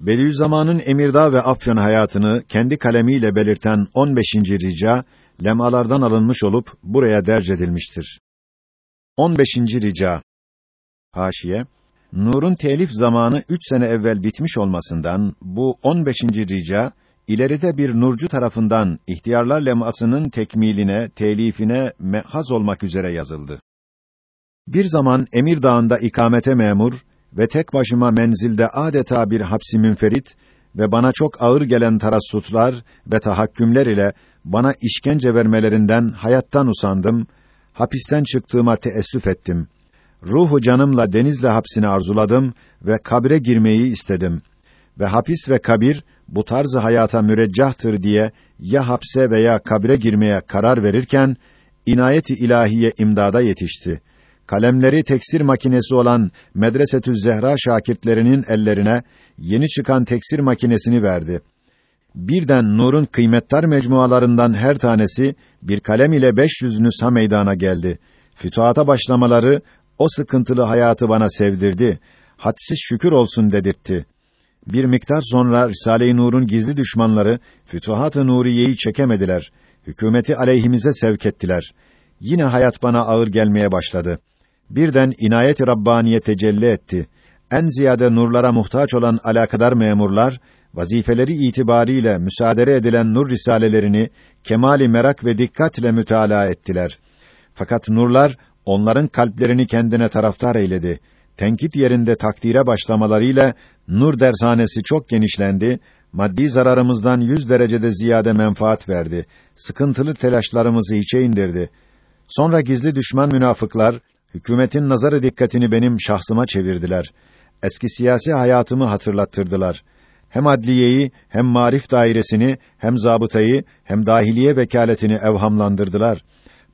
Bediüzzaman'ın Emirdağ ve Afyon hayatını kendi kalemiyle belirten 15. rica lemalardan alınmış olup buraya derc edilmiştir. 15. rica Haşiye Nur'un telif zamanı üç sene evvel bitmiş olmasından bu 15. rica ileride bir nurcu tarafından ihtiyarlar lemasının tekmiline, telifine mehaz olmak üzere yazıldı. Bir zaman Emir Dağı'nda ikamete memur ve tek başıma menzilde adeta bir hapsi münferit ve bana çok ağır gelen tarassutlar ve tahakkümler ile bana işkence vermelerinden hayattan usandım, hapisten çıktığıma teessüf ettim. Ruhu canımla Denizli hapsini arzuladım ve kabre girmeyi istedim. Ve hapis ve kabir bu tarzı hayata müreccahtır diye ya hapse veya kabre girmeye karar verirken inayeti ilahiye imdada yetişti. Kalemleri teksir makinesi olan Medresetü Zehra şakirtlerinin ellerine yeni çıkan teksir makinesini verdi. Birden Nur'un kıymettar mecmualarından her tanesi bir kalem ile 500 nüsha meydana geldi. Fütuhata başlamaları o sıkıntılı hayatı bana sevdirdi. Hadsiz şükür olsun dedirtti. Bir miktar sonra Risale-i Nur'un gizli düşmanları Fütuhat-ı Nuriye'yi çekemediler. Hükümeti aleyhimize sevk ettiler. Yine hayat bana ağır gelmeye başladı. Birden inayet-i Rabbaniye tecelli etti. En ziyade nurlara muhtaç olan alakadar memurlar vazifeleri itibariyle müsaade edilen nur risalelerini kemali merak ve dikkatle mütalaa ettiler. Fakat nurlar onların kalplerini kendine taraftar eyledi. Tenkit yerinde takdire başlamalarıyla nur dershanesi çok genişlendi. Maddi zararımızdan yüz derecede ziyade menfaat verdi. Sıkıntılı telaşlarımızı hiçe indirdi. Sonra gizli düşman münafıklar hükümetin nazarı dikkatini benim şahsıma çevirdiler. Eski siyasi hayatımı hatırlattırdılar. Hem adliyeyi, hem marif dairesini, hem zabıtayı, hem dahiliye vekaletini evhamlandırdılar.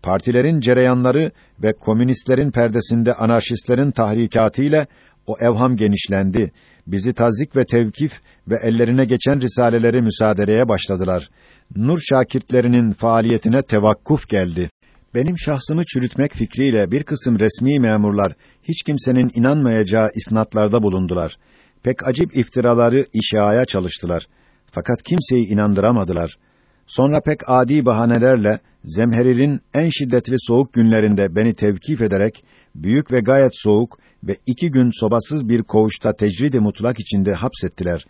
Partilerin cereyanları ve komünistlerin perdesinde anarşistlerin tahrikatı ile o evham genişlendi. Bizi tazik ve tevkif ve ellerine geçen risaleleri müsaadereye başladılar. Nur şakirtlerinin faaliyetine tevakkuf geldi. Benim şahsımı çürütmek fikriyle bir kısım resmi memurlar hiç kimsenin inanmayacağı isnatlarda bulundular. Pek acip iftiraları işaya çalıştılar. Fakat kimseyi inandıramadılar. Sonra pek adi bahanelerle Zemherir'in en şiddetli soğuk günlerinde beni tevkif ederek büyük ve gayet soğuk ve iki gün sobasız bir koğuşta tecrid-i mutlak içinde hapsettiler.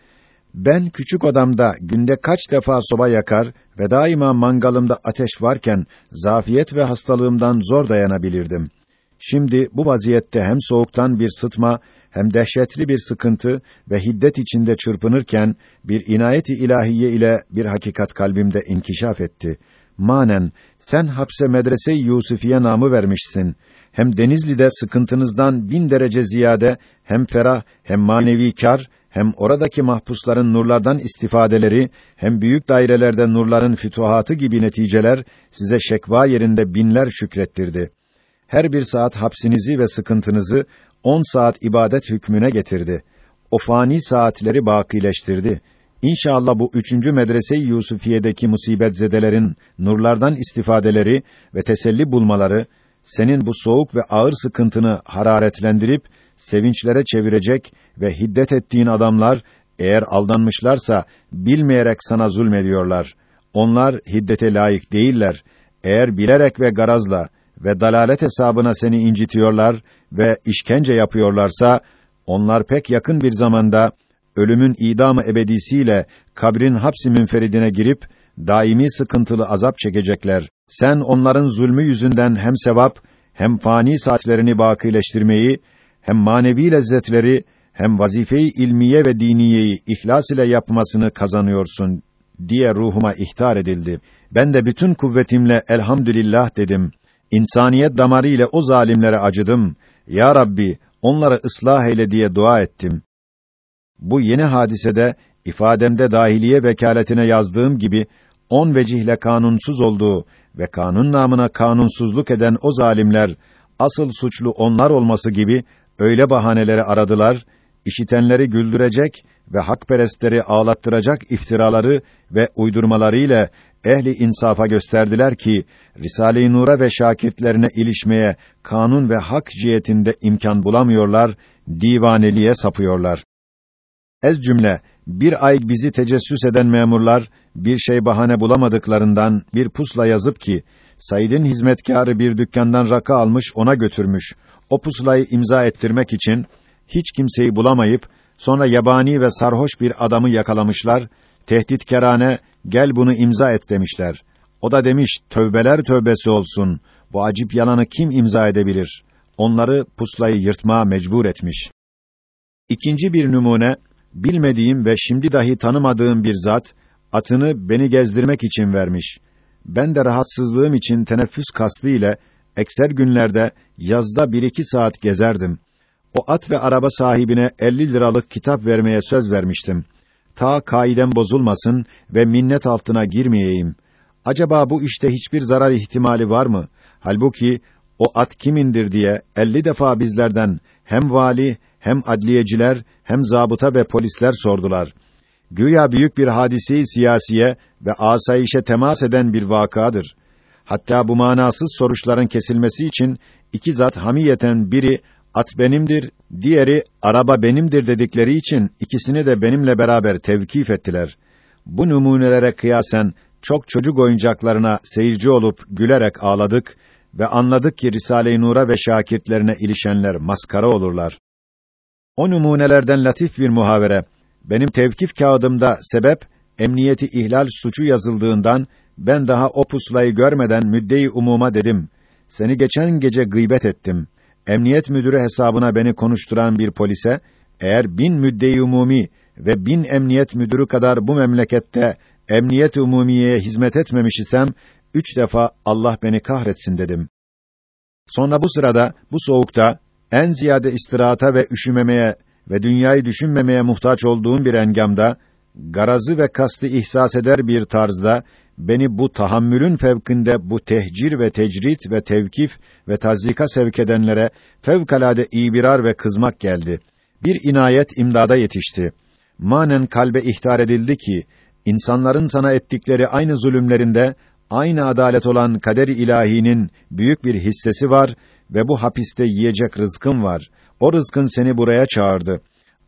Ben küçük odamda günde kaç defa soba yakar ve daima mangalımda ateş varken zafiyet ve hastalığımdan zor dayanabilirdim. Şimdi bu vaziyette hem soğuktan bir sıtma hem dehşetli bir sıkıntı ve hiddet içinde çırpınırken bir inayeti ilahiye ile bir hakikat kalbimde inkişaf etti. Manen sen hapse medrese-i Yusufiye namı vermişsin. Hem Denizli'de sıkıntınızdan bin derece ziyade hem ferah hem manevi kar hem oradaki mahpusların nurlardan istifadeleri, hem büyük dairelerde nurların fütuhatı gibi neticeler size şekva yerinde binler şükrettirdi. Her bir saat hapsinizi ve sıkıntınızı on saat ibadet hükmüne getirdi. O fani saatleri bakileştirdi. İnşallah bu üçüncü medrese-i Yusufiye'deki musibet nurlardan istifadeleri ve teselli bulmaları, senin bu soğuk ve ağır sıkıntını hararetlendirip, sevinçlere çevirecek ve hiddet ettiğin adamlar, eğer aldanmışlarsa, bilmeyerek sana zulmediyorlar. Onlar hiddete layık değiller. Eğer bilerek ve garazla ve dalalet hesabına seni incitiyorlar ve işkence yapıyorlarsa, onlar pek yakın bir zamanda, ölümün idamı ebedisiyle kabrin hapsi münferidine girip daimi sıkıntılı azap çekecekler. Sen onların zulmü yüzünden hem sevap hem fani saatlerini bakileştirmeyi hem manevi lezzetleri hem vazifeyi ilmiye ve diniyeyi ihlas ile yapmasını kazanıyorsun diye ruhuma ihtar edildi. Ben de bütün kuvvetimle elhamdülillah dedim. İnsaniyet damarı ile o zalimlere acıdım. Ya Rabbi, onları ıslah eyle diye dua ettim. Bu yeni hadisede ifademde dahiliye vekaletine yazdığım gibi on vecihle kanunsuz olduğu ve kanun namına kanunsuzluk eden o zalimler asıl suçlu onlar olması gibi öyle bahaneleri aradılar, işitenleri güldürecek ve hakperestleri ağlattıracak iftiraları ve uydurmalarıyla ehli insafa gösterdiler ki Risale-i Nur'a ve şakirtlerine ilişmeye kanun ve hak cihetinde imkan bulamıyorlar, divaneliğe sapıyorlar. Ez cümle bir ay bizi tecessüs eden memurlar bir şey bahane bulamadıklarından bir pusla yazıp ki Said'in hizmetkarı bir dükkandan rakı almış ona götürmüş. O pusulayı imza ettirmek için hiç kimseyi bulamayıp sonra yabani ve sarhoş bir adamı yakalamışlar. Tehditkerane gel bunu imza et demişler. O da demiş tövbeler tövbesi olsun. Bu acip yalanı kim imza edebilir? Onları puslayı yırtmaya mecbur etmiş. İkinci bir numune bilmediğim ve şimdi dahi tanımadığım bir zat atını beni gezdirmek için vermiş. Ben de rahatsızlığım için teneffüs kastı ile ekser günlerde yazda bir iki saat gezerdim. O at ve araba sahibine 50 liralık kitap vermeye söz vermiştim. Ta kaidem bozulmasın ve minnet altına girmeyeyim. Acaba bu işte hiçbir zarar ihtimali var mı? Halbuki o at kimindir diye 50 defa bizlerden hem vali hem adliyeciler hem zabıta ve polisler sordular. Güya büyük bir hadise-i siyasiye ve asayişe temas eden bir vakadır. Hatta bu manasız soruşların kesilmesi için iki zat hamiyeten biri at benimdir, diğeri araba benimdir dedikleri için ikisini de benimle beraber tevkif ettiler. Bu numunelere kıyasen çok çocuk oyuncaklarına seyirci olup gülerek ağladık ve anladık ki Risale-i Nur'a ve şakirtlerine ilişenler maskara olurlar. O numunelerden latif bir muhavere. Benim tevkif kağıdımda sebep emniyeti ihlal suçu yazıldığından ben daha o puslayı görmeden müddeyi umuma dedim. Seni geçen gece gıybet ettim. Emniyet müdürü hesabına beni konuşturan bir polise eğer bin müddeyi umumi ve bin emniyet müdürü kadar bu memlekette emniyet umumiyeye hizmet etmemiş isem üç defa Allah beni kahretsin dedim. Sonra bu sırada bu soğukta en ziyade istirahata ve üşümemeye ve dünyayı düşünmemeye muhtaç olduğum bir engamda, garazı ve kastı ihsas eder bir tarzda, beni bu tahammülün fevkinde bu tehcir ve tecrit ve tevkif ve tazika sevk edenlere fevkalade ibirar ve kızmak geldi. Bir inayet imdada yetişti. Manen kalbe ihtar edildi ki, insanların sana ettikleri aynı zulümlerinde, aynı adalet olan kader-i ilahinin büyük bir hissesi var ve bu hapiste yiyecek rızkın var. O rızkın seni buraya çağırdı.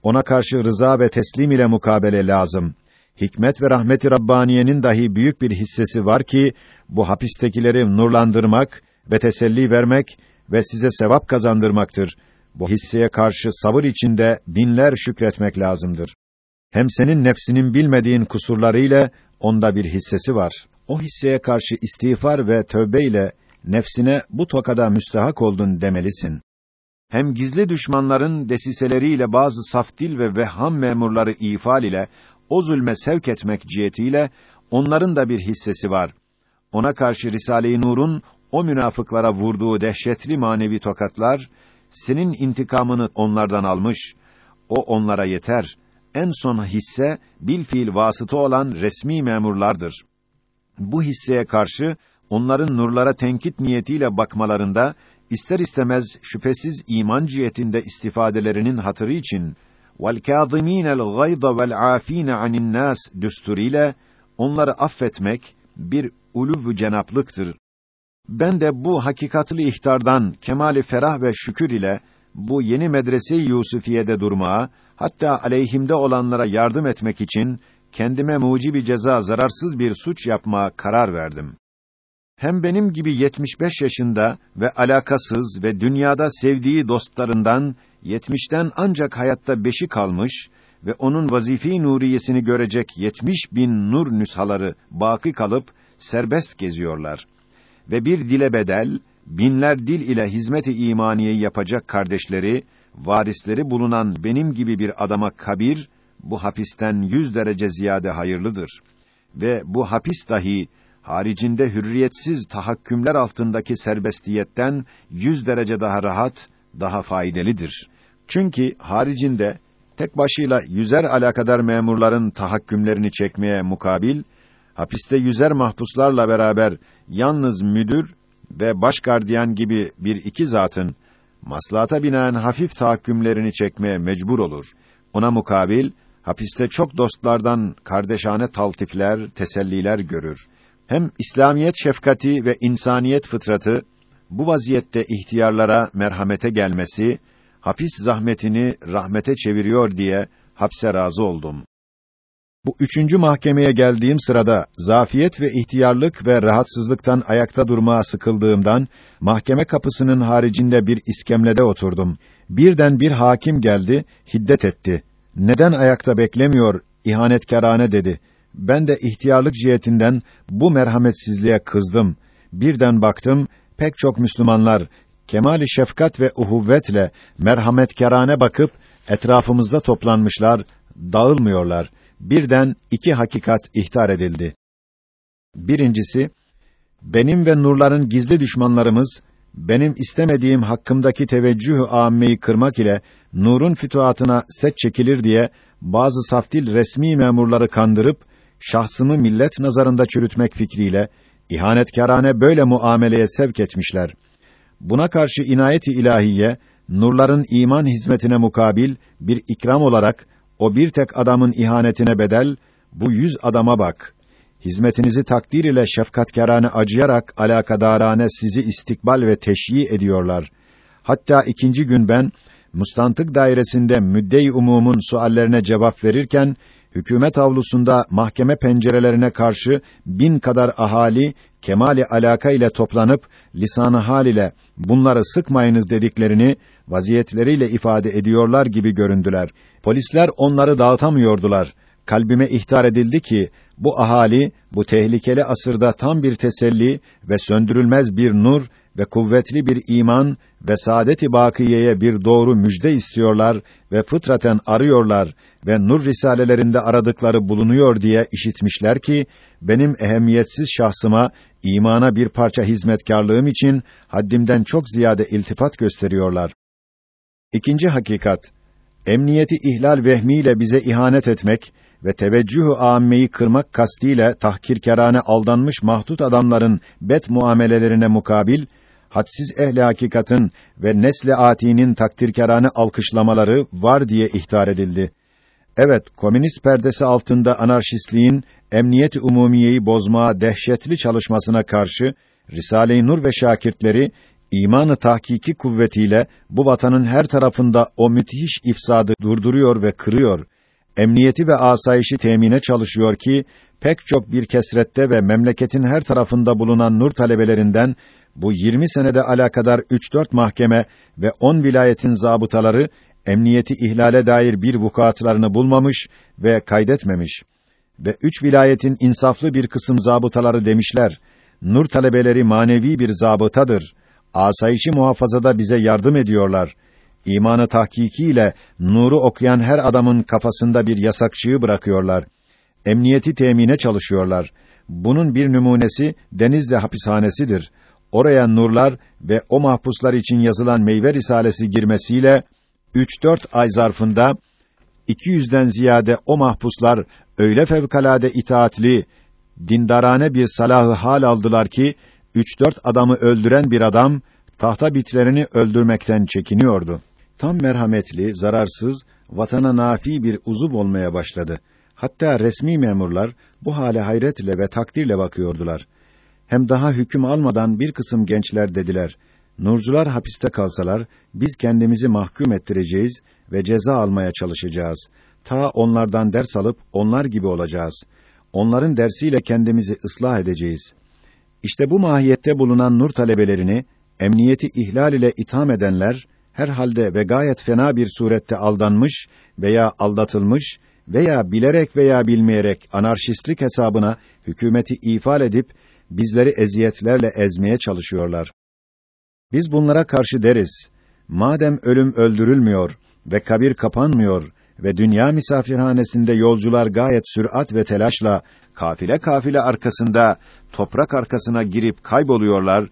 Ona karşı rıza ve teslim ile mukabele lazım. Hikmet ve rahmeti Rabbaniye'nin dahi büyük bir hissesi var ki bu hapistekileri nurlandırmak ve teselli vermek ve size sevap kazandırmaktır. Bu hisseye karşı sabır içinde binler şükretmek lazımdır. Hem senin nefsinin bilmediğin kusurlarıyla onda bir hissesi var. O hisseye karşı istiğfar ve tövbe ile nefsine bu tokada müstahak oldun demelisin. Hem gizli düşmanların desiseleriyle bazı saf dil ve vehham memurları ifal ile o zulme sevk etmek cihetiyle onların da bir hissesi var. Ona karşı Risale-i Nur'un o münafıklara vurduğu dehşetli manevi tokatlar senin intikamını onlardan almış. O onlara yeter. En son hisse bil fiil vasıta olan resmi memurlardır. Bu hisseye karşı onların nurlara tenkit niyetiyle bakmalarında ister istemez şüphesiz iman cihetinde istifadelerinin hatırı için gayda vel âfîne anin nâs düsturiyle onları affetmek bir ulûv cenaplıktır. Ben de bu hakikatli ihtardan kemali ferah ve şükür ile bu yeni medrese-i Yusufiye'de durmaya, hatta aleyhimde olanlara yardım etmek için kendime mucibi ceza zararsız bir suç yapmaya karar verdim hem benim gibi 75 yaşında ve alakasız ve dünyada sevdiği dostlarından 70'ten ancak hayatta beşi kalmış ve onun vazife-i nuriyesini görecek 70 bin nur nüshaları baki kalıp serbest geziyorlar. Ve bir dile bedel, binler dil ile hizmet-i imaniye yapacak kardeşleri, varisleri bulunan benim gibi bir adama kabir, bu hapisten yüz derece ziyade hayırlıdır. Ve bu hapis dahi haricinde hürriyetsiz tahakkümler altındaki serbestiyetten yüz derece daha rahat, daha faydalıdır. Çünkü haricinde tek başıyla yüzer alakadar memurların tahakkümlerini çekmeye mukabil, hapiste yüzer mahpuslarla beraber yalnız müdür ve baş gardiyan gibi bir iki zatın maslahata binaen hafif tahakkümlerini çekmeye mecbur olur. Ona mukabil hapiste çok dostlardan kardeşane taltifler, teselliler görür hem İslamiyet şefkati ve insaniyet fıtratı bu vaziyette ihtiyarlara merhamete gelmesi, hapis zahmetini rahmete çeviriyor diye hapse razı oldum. Bu üçüncü mahkemeye geldiğim sırada zafiyet ve ihtiyarlık ve rahatsızlıktan ayakta durmaya sıkıldığımdan mahkeme kapısının haricinde bir iskemlede oturdum. Birden bir hakim geldi, hiddet etti. Neden ayakta beklemiyor, ihanetkarane dedi. Ben de ihtiyarlık cihetinden bu merhametsizliğe kızdım. Birden baktım, pek çok Müslümanlar kemali şefkat ve uhuvvetle merhametkarane bakıp etrafımızda toplanmışlar, dağılmıyorlar. Birden iki hakikat ihtar edildi. Birincisi, benim ve nurların gizli düşmanlarımız benim istemediğim hakkımdaki teveccühü âmmeyi kırmak ile nurun fütuhatına set çekilir diye bazı saftil resmi memurları kandırıp şahsımı millet nazarında çürütmek fikriyle ihanetkârane böyle muameleye sevk etmişler. Buna karşı inayet-i ilahiye nurların iman hizmetine mukabil bir ikram olarak o bir tek adamın ihanetine bedel bu yüz adama bak. Hizmetinizi takdir ile şefkatkârane acıyarak alakadarane sizi istikbal ve teşyi ediyorlar. Hatta ikinci gün ben mustantık dairesinde müddei umumun suallerine cevap verirken hükümet avlusunda mahkeme pencerelerine karşı bin kadar ahali kemali alaka ile toplanıp lisanı hal ile bunları sıkmayınız dediklerini vaziyetleriyle ifade ediyorlar gibi göründüler. Polisler onları dağıtamıyordular. Kalbime ihtar edildi ki bu ahali bu tehlikeli asırda tam bir teselli ve söndürülmez bir nur ve kuvvetli bir iman ve saadet-i bakiyeye bir doğru müjde istiyorlar ve fıtraten arıyorlar ve nur risalelerinde aradıkları bulunuyor diye işitmişler ki benim ehemmiyetsiz şahsıma imana bir parça hizmetkarlığım için haddimden çok ziyade iltifat gösteriyorlar. İkinci hakikat emniyeti ihlal vehmiyle bize ihanet etmek ve teveccühü âmmeyi kırmak kastiyle tahkirkerane aldanmış mahdut adamların bet muamelelerine mukabil hadsiz ehli hakikatın ve nesle atinin takdirkerane alkışlamaları var diye ihtar edildi. Evet, komünist perdesi altında anarşistliğin emniyet-i umumiyeyi bozmaya dehşetli çalışmasına karşı Risale-i Nur ve şakirtleri imanı tahkiki kuvvetiyle bu vatanın her tarafında o müthiş ifsadı durduruyor ve kırıyor. Emniyeti ve asayişi temine çalışıyor ki pek çok bir kesrette ve memleketin her tarafında bulunan nur talebelerinden bu 20 senede alakadar 3-4 mahkeme ve 10 vilayetin zabıtaları emniyeti ihlale dair bir vukuatlarını bulmamış ve kaydetmemiş ve üç vilayetin insaflı bir kısım zabıtaları demişler, nur talebeleri manevi bir zabıtadır. Asayişi muhafazada bize yardım ediyorlar. İmanı tahkikiyle nuru okuyan her adamın kafasında bir yasakçığı bırakıyorlar. Emniyeti temine çalışıyorlar. Bunun bir numunesi Denizli hapishanesidir. Oraya nurlar ve o mahpuslar için yazılan meyve risalesi girmesiyle 3-4 ay zarfında 200'den ziyade o mahpuslar öyle fevkalade itaatli, dindarane bir salahı hal aldılar ki, üç dört adamı öldüren bir adam, tahta bitlerini öldürmekten çekiniyordu. Tam merhametli, zararsız, vatana nafi bir uzuv olmaya başladı. Hatta resmi memurlar bu hale hayretle ve takdirle bakıyordular. Hem daha hüküm almadan bir kısım gençler dediler, Nurcular hapiste kalsalar, biz kendimizi mahkum ettireceğiz ve ceza almaya çalışacağız. Ta onlardan ders alıp onlar gibi olacağız. Onların dersiyle kendimizi ıslah edeceğiz. İşte bu mahiyette bulunan nur talebelerini emniyeti ihlal ile itham edenler herhalde ve gayet fena bir surette aldanmış veya aldatılmış veya bilerek veya bilmeyerek anarşistlik hesabına hükümeti ifal edip bizleri eziyetlerle ezmeye çalışıyorlar. Biz bunlara karşı deriz. Madem ölüm öldürülmüyor ve kabir kapanmıyor ve dünya misafirhanesinde yolcular gayet sürat ve telaşla kafile kafile arkasında toprak arkasına girip kayboluyorlar.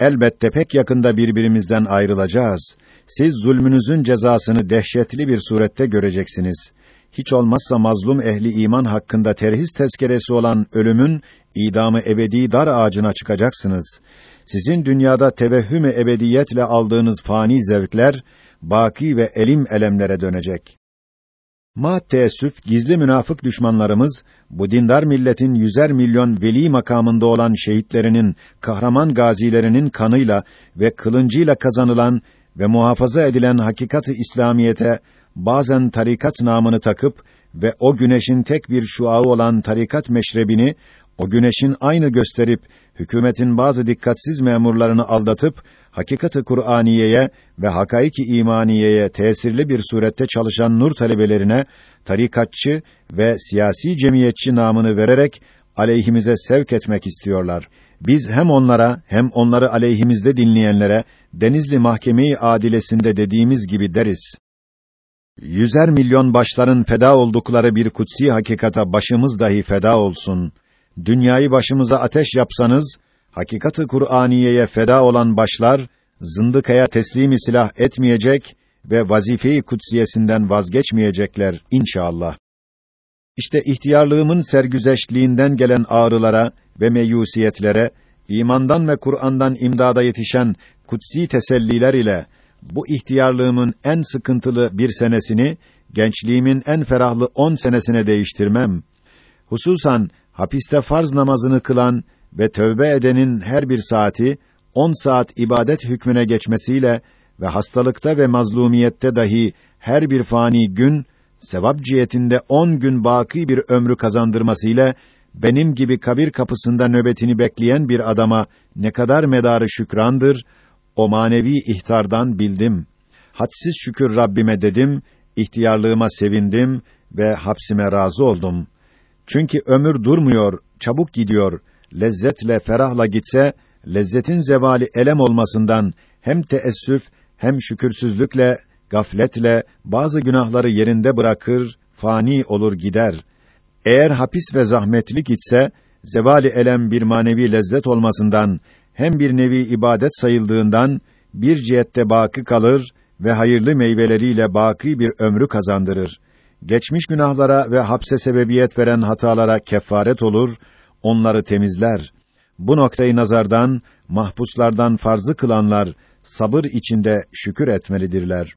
Elbette pek yakında birbirimizden ayrılacağız. Siz zulmünüzün cezasını dehşetli bir surette göreceksiniz. Hiç olmazsa mazlum ehli iman hakkında terhis tezkeresi olan ölümün idamı ebedi dar ağacına çıkacaksınız. Sizin dünyada tevehhüm-i ebediyetle aldığınız fani zevkler baki ve elim elemlere dönecek. Ma teessüf gizli münafık düşmanlarımız bu dindar milletin yüzer milyon veli makamında olan şehitlerinin, kahraman gazilerinin kanıyla ve kılıncıyla kazanılan ve muhafaza edilen hakikati İslamiyete bazen tarikat namını takıp ve o güneşin tek bir şuağı olan tarikat meşrebini o güneşin aynı gösterip hükümetin bazı dikkatsiz memurlarını aldatıp hakikati Kur'aniyeye ve hakaiki imaniyeye tesirli bir surette çalışan nur talebelerine tarikatçı ve siyasi cemiyetçi namını vererek aleyhimize sevk etmek istiyorlar. Biz hem onlara hem onları aleyhimizde dinleyenlere Denizli Mahkeme-i Adilesinde dediğimiz gibi deriz. Yüzer milyon başların feda oldukları bir kutsi hakikata başımız dahi feda olsun. Dünyayı başımıza ateş yapsanız, hakikati Kur'aniyeye feda olan başlar, zındıkaya teslimi silah etmeyecek ve vazife-i kutsiyesinden vazgeçmeyecekler inşallah. İşte ihtiyarlığımın sergüzeşliğinden gelen ağrılara ve meyusiyetlere, imandan ve Kur'an'dan imdada yetişen kutsi teselliler ile bu ihtiyarlığımın en sıkıntılı bir senesini gençliğimin en ferahlı on senesine değiştirmem. Hususan hapiste farz namazını kılan ve tövbe edenin her bir saati on saat ibadet hükmüne geçmesiyle ve hastalıkta ve mazlumiyette dahi her bir fani gün sevap cihetinde on gün baki bir ömrü kazandırmasıyla benim gibi kabir kapısında nöbetini bekleyen bir adama ne kadar medarı şükrandır, o manevi ihtardan bildim. Hadsiz şükür Rabbime dedim, ihtiyarlığıma sevindim ve hapsime razı oldum. Çünkü ömür durmuyor, çabuk gidiyor. Lezzetle, ferahla gitse, lezzetin zevali elem olmasından hem teessüf hem şükürsüzlükle, gafletle bazı günahları yerinde bırakır, fani olur gider. Eğer hapis ve zahmetli gitse, zevali elem bir manevi lezzet olmasından hem bir nevi ibadet sayıldığından bir cihette baki kalır ve hayırlı meyveleriyle baki bir ömrü kazandırır. Geçmiş günahlara ve hapse sebebiyet veren hatalara kefaret olur, onları temizler. Bu noktayı nazardan mahpuslardan farzı kılanlar sabır içinde şükür etmelidirler.